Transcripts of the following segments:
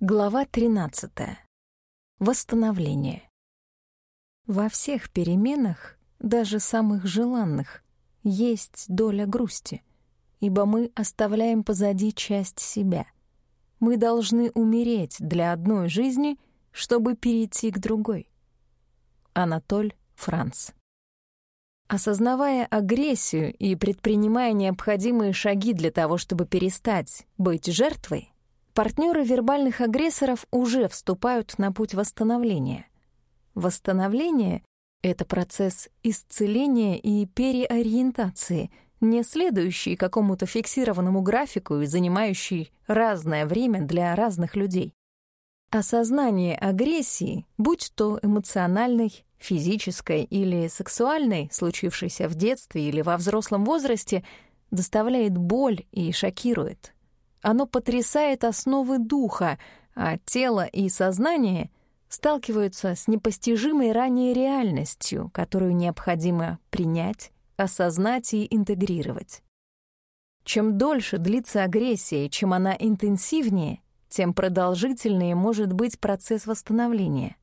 Глава 13. Восстановление. Во всех переменах, даже самых желанных, есть доля грусти, ибо мы оставляем позади часть себя. Мы должны умереть для одной жизни, чтобы перейти к другой. Анатоль Франц. Осознавая агрессию и предпринимая необходимые шаги для того, чтобы перестать быть жертвой, партнеры вербальных агрессоров уже вступают на путь восстановления. Восстановление — это процесс исцеления и переориентации, не следующий какому-то фиксированному графику и занимающий разное время для разных людей. Осознание агрессии, будь то эмоциональной, физической или сексуальной, случившейся в детстве или во взрослом возрасте, доставляет боль и шокирует. Оно потрясает основы духа, а тело и сознание сталкиваются с непостижимой ранее реальностью, которую необходимо принять, осознать и интегрировать. Чем дольше длится агрессия, чем она интенсивнее, тем продолжительнее может быть процесс восстановления.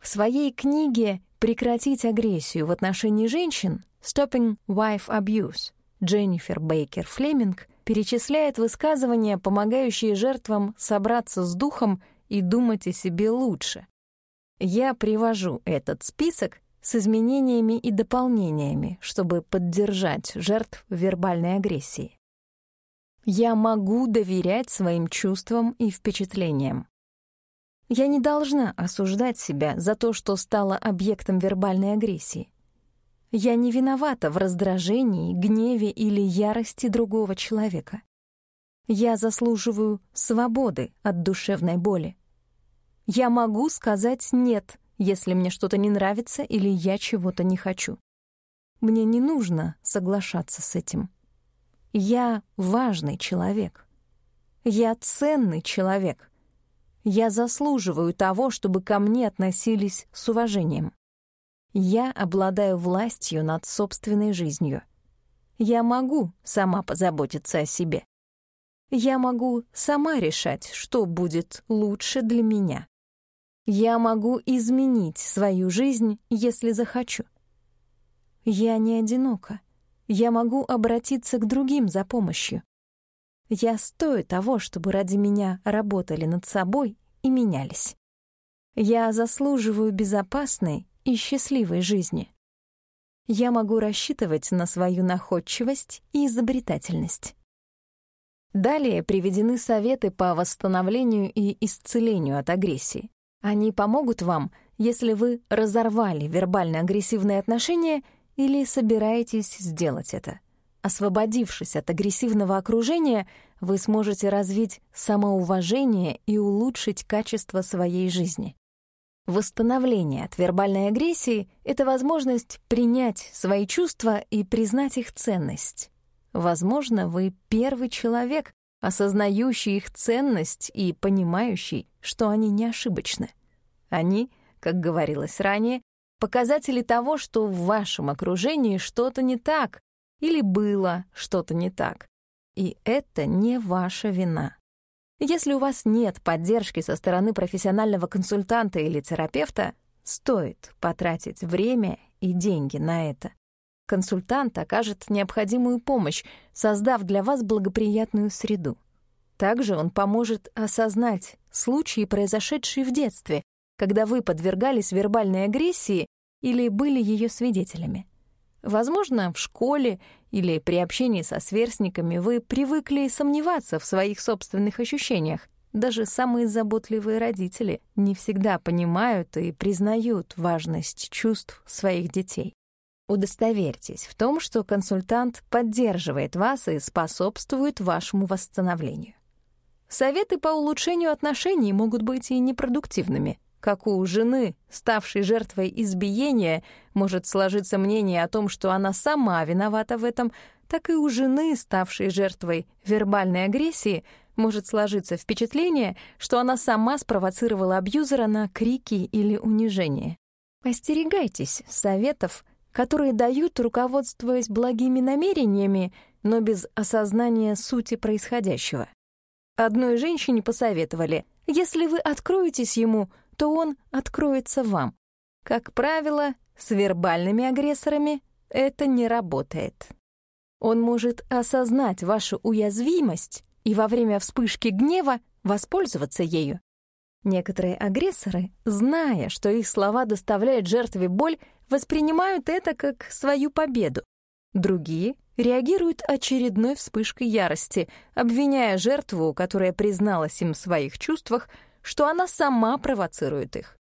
В своей книге «Прекратить агрессию в отношении женщин» «Stopping Wife Abuse» Дженнифер Бейкер Флеминг перечисляет высказывания, помогающие жертвам собраться с духом и думать о себе лучше. Я привожу этот список с изменениями и дополнениями, чтобы поддержать жертв вербальной агрессии. Я могу доверять своим чувствам и впечатлениям. Я не должна осуждать себя за то, что стала объектом вербальной агрессии. Я не виновата в раздражении, гневе или ярости другого человека. Я заслуживаю свободы от душевной боли. Я могу сказать «нет», если мне что-то не нравится или я чего-то не хочу. Мне не нужно соглашаться с этим. Я важный человек. Я ценный человек. Я заслуживаю того, чтобы ко мне относились с уважением. Я обладаю властью над собственной жизнью. Я могу сама позаботиться о себе. Я могу сама решать, что будет лучше для меня. Я могу изменить свою жизнь, если захочу. Я не одинока. Я могу обратиться к другим за помощью. Я стою того, чтобы ради меня работали над собой и менялись. Я заслуживаю безопасной и счастливой жизни. Я могу рассчитывать на свою находчивость и изобретательность. Далее приведены советы по восстановлению и исцелению от агрессии. Они помогут вам, если вы разорвали вербально-агрессивные отношения или собираетесь сделать это. Освободившись от агрессивного окружения, вы сможете развить самоуважение и улучшить качество своей жизни. Восстановление от вербальной агрессии — это возможность принять свои чувства и признать их ценность. Возможно, вы первый человек, осознающий их ценность и понимающий, что они не ошибочны. Они, как говорилось ранее, показатели того, что в вашем окружении что-то не так или было что-то не так. И это не ваша вина. Если у вас нет поддержки со стороны профессионального консультанта или терапевта, стоит потратить время и деньги на это. Консультант окажет необходимую помощь, создав для вас благоприятную среду. Также он поможет осознать случаи, произошедшие в детстве, когда вы подвергались вербальной агрессии или были ее свидетелями. Возможно, в школе или при общении со сверстниками вы привыкли сомневаться в своих собственных ощущениях. Даже самые заботливые родители не всегда понимают и признают важность чувств своих детей. Удостоверьтесь в том, что консультант поддерживает вас и способствует вашему восстановлению. Советы по улучшению отношений могут быть и непродуктивными — как у жены, ставшей жертвой избиения, может сложиться мнение о том, что она сама виновата в этом, так и у жены, ставшей жертвой вербальной агрессии, может сложиться впечатление, что она сама спровоцировала абьюзера на крики или унижение. Остерегайтесь советов, которые дают, руководствуясь благими намерениями, но без осознания сути происходящего. Одной женщине посоветовали, если вы откроетесь ему, то он откроется вам. Как правило, с вербальными агрессорами это не работает. Он может осознать вашу уязвимость и во время вспышки гнева воспользоваться ею. Некоторые агрессоры, зная, что их слова доставляют жертве боль, воспринимают это как свою победу. Другие реагируют очередной вспышкой ярости, обвиняя жертву, которая призналась им в своих чувствах, что она сама провоцирует их.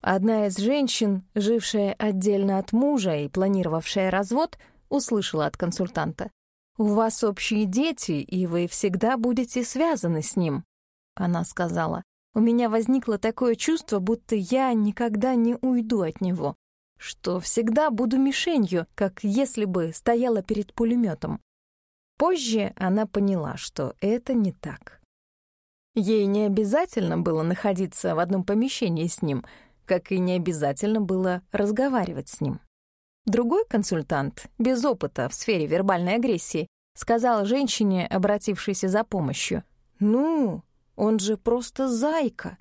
Одна из женщин, жившая отдельно от мужа и планировавшая развод, услышала от консультанта. «У вас общие дети, и вы всегда будете связаны с ним», — она сказала. «У меня возникло такое чувство, будто я никогда не уйду от него что всегда буду мишенью, как если бы стояла перед пулеметом. Позже она поняла, что это не так. Ей не обязательно было находиться в одном помещении с ним, как и не обязательно было разговаривать с ним. Другой консультант, без опыта в сфере вербальной агрессии, сказал женщине, обратившейся за помощью, «Ну, он же просто зайка.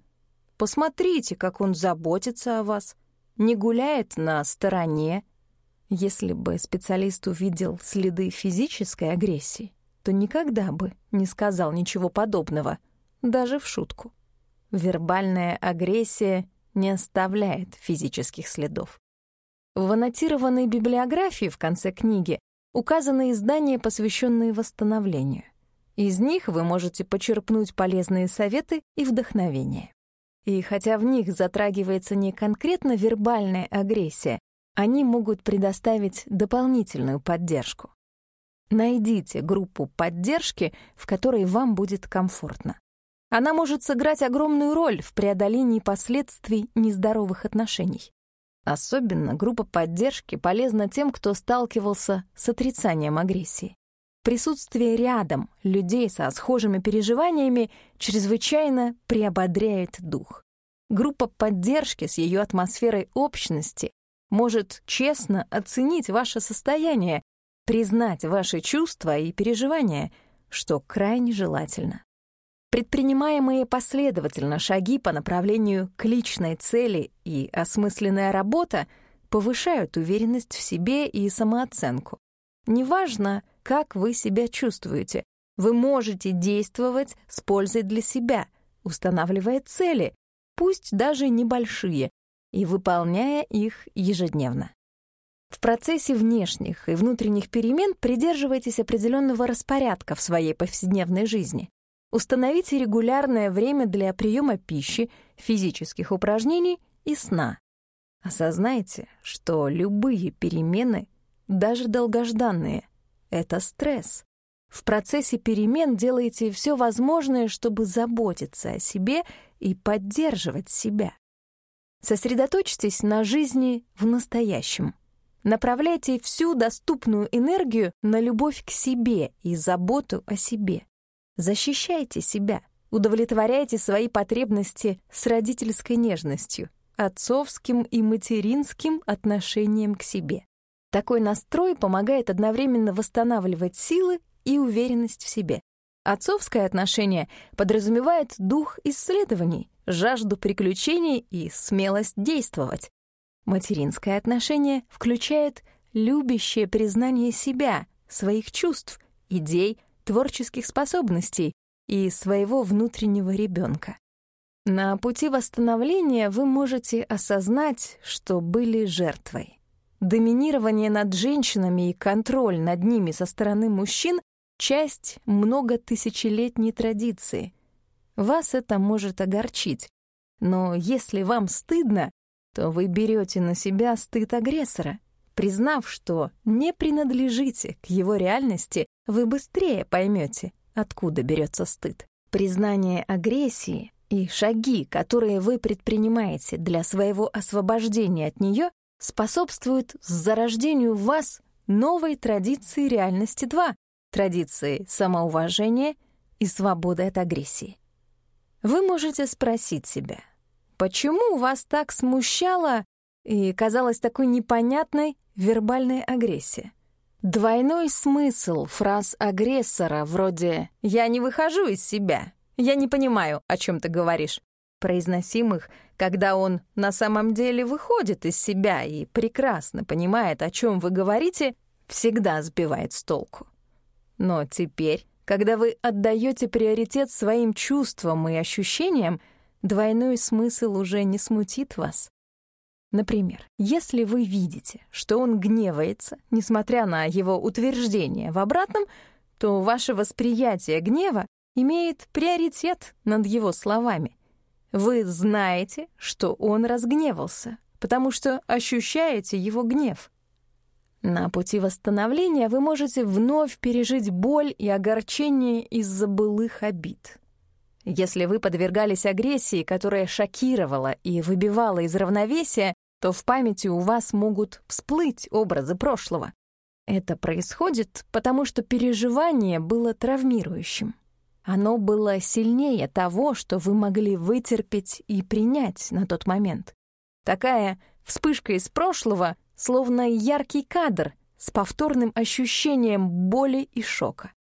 Посмотрите, как он заботится о вас не гуляет на стороне. Если бы специалист увидел следы физической агрессии, то никогда бы не сказал ничего подобного, даже в шутку. Вербальная агрессия не оставляет физических следов. В аннотированной библиографии в конце книги указаны издания, посвященные восстановлению. Из них вы можете почерпнуть полезные советы и вдохновение. И хотя в них затрагивается не конкретно вербальная агрессия, они могут предоставить дополнительную поддержку. Найдите группу поддержки, в которой вам будет комфортно. Она может сыграть огромную роль в преодолении последствий нездоровых отношений. Особенно группа поддержки полезна тем, кто сталкивался с отрицанием агрессии. Присутствие рядом людей со схожими переживаниями чрезвычайно приободряет дух. Группа поддержки с ее атмосферой общности может честно оценить ваше состояние, признать ваши чувства и переживания, что крайне желательно. Предпринимаемые последовательно шаги по направлению к личной цели и осмысленная работа повышают уверенность в себе и самооценку. Неважно, как вы себя чувствуете. Вы можете действовать с пользой для себя, устанавливая цели, пусть даже небольшие, и выполняя их ежедневно. В процессе внешних и внутренних перемен придерживайтесь определенного распорядка в своей повседневной жизни. Установите регулярное время для приема пищи, физических упражнений и сна. Осознайте, что любые перемены, даже долгожданные, это стресс. В процессе перемен делайте все возможное, чтобы заботиться о себе и поддерживать себя. Сосредоточьтесь на жизни в настоящем. Направляйте всю доступную энергию на любовь к себе и заботу о себе. Защищайте себя, удовлетворяйте свои потребности с родительской нежностью, отцовским и материнским отношением к себе. Такой настрой помогает одновременно восстанавливать силы и уверенность в себе. Отцовское отношение подразумевает дух исследований, жажду приключений и смелость действовать. Материнское отношение включает любящее признание себя, своих чувств, идей, творческих способностей и своего внутреннего ребенка. На пути восстановления вы можете осознать, что были жертвой. Доминирование над женщинами и контроль над ними со стороны мужчин — часть многотысячелетней традиции. Вас это может огорчить, но если вам стыдно, то вы берете на себя стыд агрессора. Признав, что не принадлежите к его реальности, вы быстрее поймете, откуда берется стыд. Признание агрессии и шаги, которые вы предпринимаете для своего освобождения от нее, способствует зарождению в вас новой традиции реальности 2, традиции самоуважения и свободы от агрессии. Вы можете спросить себя, почему вас так смущала и казалась такой непонятной вербальная агрессия? Двойной смысл фраз агрессора вроде «я не выхожу из себя», «я не понимаю, о чем ты говоришь», произносимых, когда он на самом деле выходит из себя и прекрасно понимает, о чем вы говорите, всегда сбивает с толку. Но теперь, когда вы отдаете приоритет своим чувствам и ощущениям, двойной смысл уже не смутит вас. Например, если вы видите, что он гневается, несмотря на его утверждение в обратном, то ваше восприятие гнева имеет приоритет над его словами. Вы знаете, что он разгневался, потому что ощущаете его гнев. На пути восстановления вы можете вновь пережить боль и огорчение из-за былых обид. Если вы подвергались агрессии, которая шокировала и выбивала из равновесия, то в памяти у вас могут всплыть образы прошлого. Это происходит, потому что переживание было травмирующим. Оно было сильнее того, что вы могли вытерпеть и принять на тот момент. Такая вспышка из прошлого, словно яркий кадр с повторным ощущением боли и шока.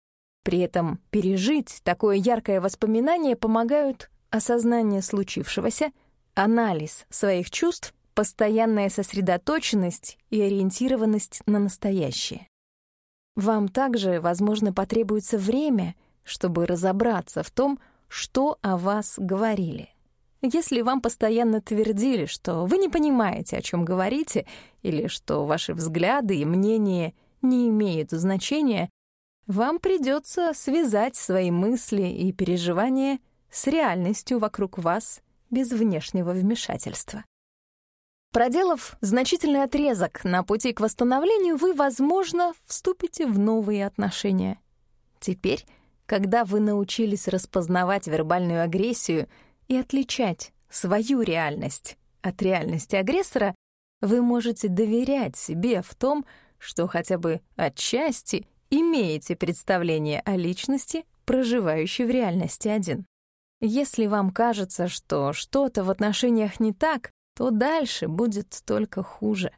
При этом пережить такое яркое воспоминание помогают осознание случившегося, анализ своих чувств постоянная сосредоточенность и ориентированность на настоящее. Вам также, возможно, потребуется время, чтобы разобраться в том, что о вас говорили. Если вам постоянно твердили, что вы не понимаете, о чем говорите, или что ваши взгляды и мнения не имеют значения, вам придется связать свои мысли и переживания с реальностью вокруг вас без внешнего вмешательства. Проделав значительный отрезок на пути к восстановлению, вы, возможно, вступите в новые отношения. Теперь, когда вы научились распознавать вербальную агрессию и отличать свою реальность от реальности агрессора, вы можете доверять себе в том, что хотя бы отчасти имеете представление о личности, проживающей в реальности один. Если вам кажется, что что-то в отношениях не так, то дальше будет только хуже.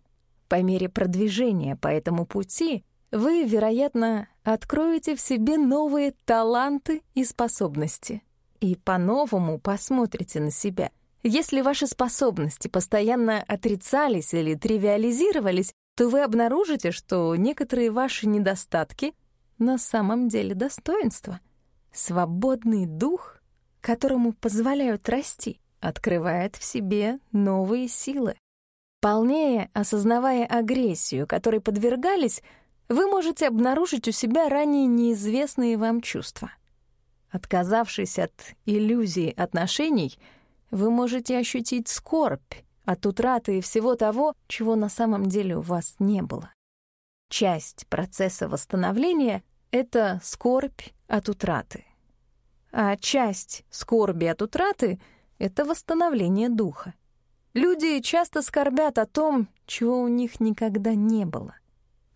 По мере продвижения по этому пути вы, вероятно, откроете в себе новые таланты и способности и по-новому посмотрите на себя. Если ваши способности постоянно отрицались или тривиализировались, то вы обнаружите, что некоторые ваши недостатки на самом деле достоинства. Свободный дух, которому позволяют расти открывает в себе новые силы. Полнее осознавая агрессию, которой подвергались, вы можете обнаружить у себя ранее неизвестные вам чувства. Отказавшись от иллюзии отношений, вы можете ощутить скорбь от утраты всего того, чего на самом деле у вас не было. Часть процесса восстановления — это скорбь от утраты. А часть скорби от утраты — это восстановление духа. Люди часто скорбят о том, чего у них никогда не было.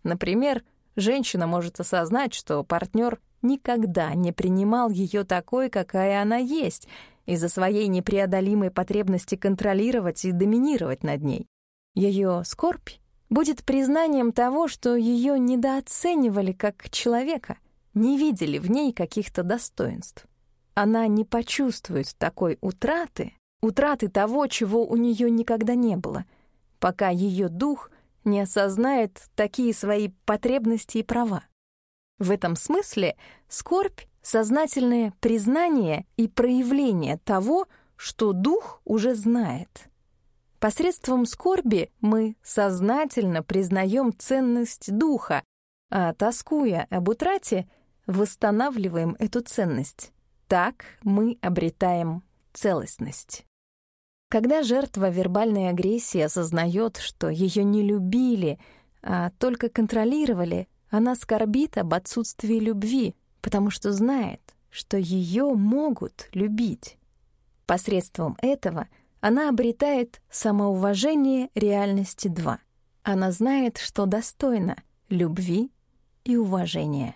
Например, женщина может осознать, что партнер никогда не принимал ее такой, какая она есть, из-за своей непреодолимой потребности контролировать и доминировать над ней. Ее скорбь будет признанием того, что ее недооценивали как человека, не видели в ней каких-то достоинств она не почувствует такой утраты, утраты того, чего у нее никогда не было, пока ее дух не осознает такие свои потребности и права. В этом смысле скорбь — сознательное признание и проявление того, что дух уже знает. Посредством скорби мы сознательно признаем ценность духа, а тоскуя об утрате, восстанавливаем эту ценность. Так мы обретаем целостность. Когда жертва вербальной агрессии осознает, что ее не любили, а только контролировали, она скорбит об отсутствии любви, потому что знает, что ее могут любить. Посредством этого она обретает самоуважение реальности 2. Она знает, что достойна любви и уважения.